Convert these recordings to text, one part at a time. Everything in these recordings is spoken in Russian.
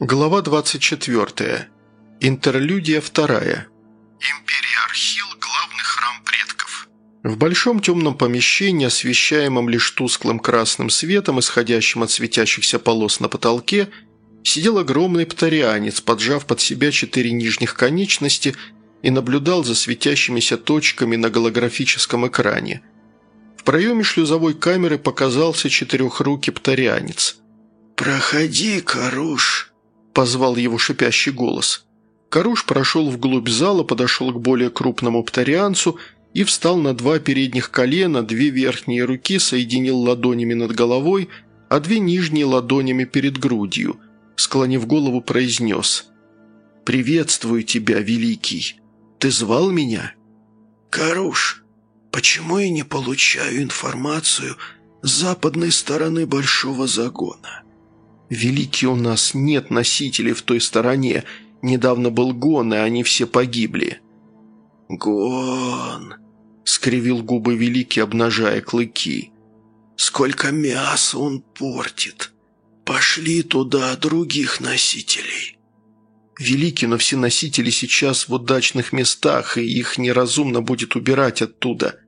Глава 24. Интерлюдия вторая. Империархил – главный храм предков. В большом темном помещении, освещаемом лишь тусклым красным светом, исходящим от светящихся полос на потолке, сидел огромный птарианец, поджав под себя четыре нижних конечности и наблюдал за светящимися точками на голографическом экране. В проеме шлюзовой камеры показался четырехрукий птарианец – «Проходи, Каруш», – позвал его шипящий голос. Каруш прошел вглубь зала, подошел к более крупному птарианцу и встал на два передних колена, две верхние руки соединил ладонями над головой, а две нижние ладонями перед грудью. Склонив голову, произнес «Приветствую тебя, Великий. Ты звал меня?» «Каруш, почему я не получаю информацию с западной стороны Большого Загона?» «Великий у нас нет носителей в той стороне. Недавно был гон, и они все погибли». «Гон!» — скривил губы Великий, обнажая клыки. «Сколько мяса он портит! Пошли туда других носителей!» «Великий, но все носители сейчас в удачных местах, и их неразумно будет убирать оттуда».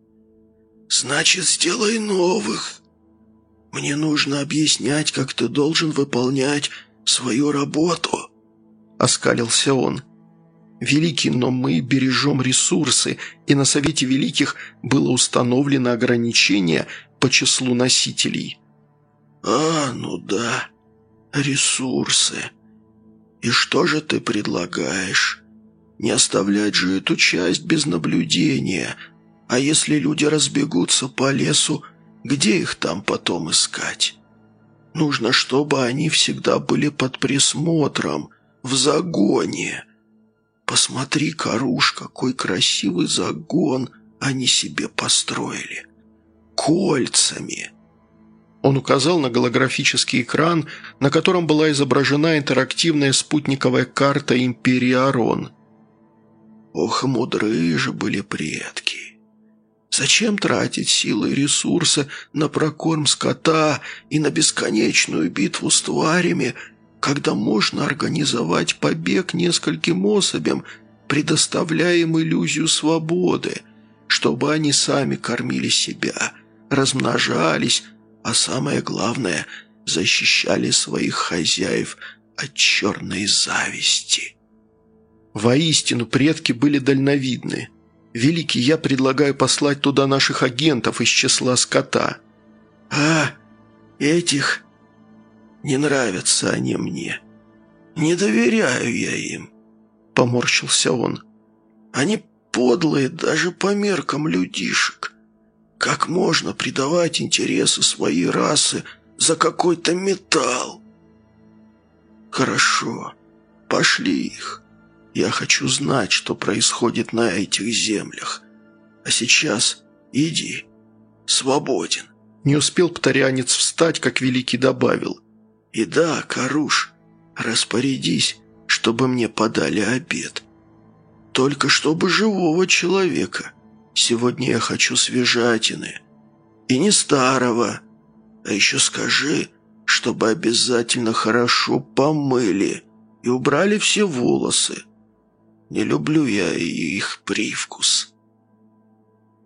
«Значит, сделай новых!» Мне нужно объяснять, как ты должен выполнять свою работу», – оскалился он. «Великий, но мы бережем ресурсы, и на Совете Великих было установлено ограничение по числу носителей». «А, ну да, ресурсы. И что же ты предлагаешь? Не оставлять же эту часть без наблюдения, а если люди разбегутся по лесу, – где их там потом искать? Нужно, чтобы они всегда были под присмотром, в загоне. Посмотри, Каруш, какой красивый загон они себе построили. Кольцами. Он указал на голографический экран, на котором была изображена интерактивная спутниковая карта Империи Арон. Ох, мудрые же были предки. Зачем тратить силы и ресурсы на прокорм скота и на бесконечную битву с тварями, когда можно организовать побег нескольким особям, предоставляя им иллюзию свободы, чтобы они сами кормили себя, размножались, а самое главное – защищали своих хозяев от черной зависти. Воистину, предки были дальновидны – «Великий, я предлагаю послать туда наших агентов из числа скота». «А, этих? Не нравятся они мне. Не доверяю я им», — поморщился он. «Они подлые даже по меркам людишек. Как можно предавать интересы своей расы за какой-то металл?» «Хорошо, пошли их». Я хочу знать, что происходит на этих землях. А сейчас иди. Свободен». Не успел птарянец встать, как Великий добавил. «И да, Каруш, распорядись, чтобы мне подали обед. Только чтобы живого человека. Сегодня я хочу свежатины. И не старого. А еще скажи, чтобы обязательно хорошо помыли и убрали все волосы. Не люблю я их привкус».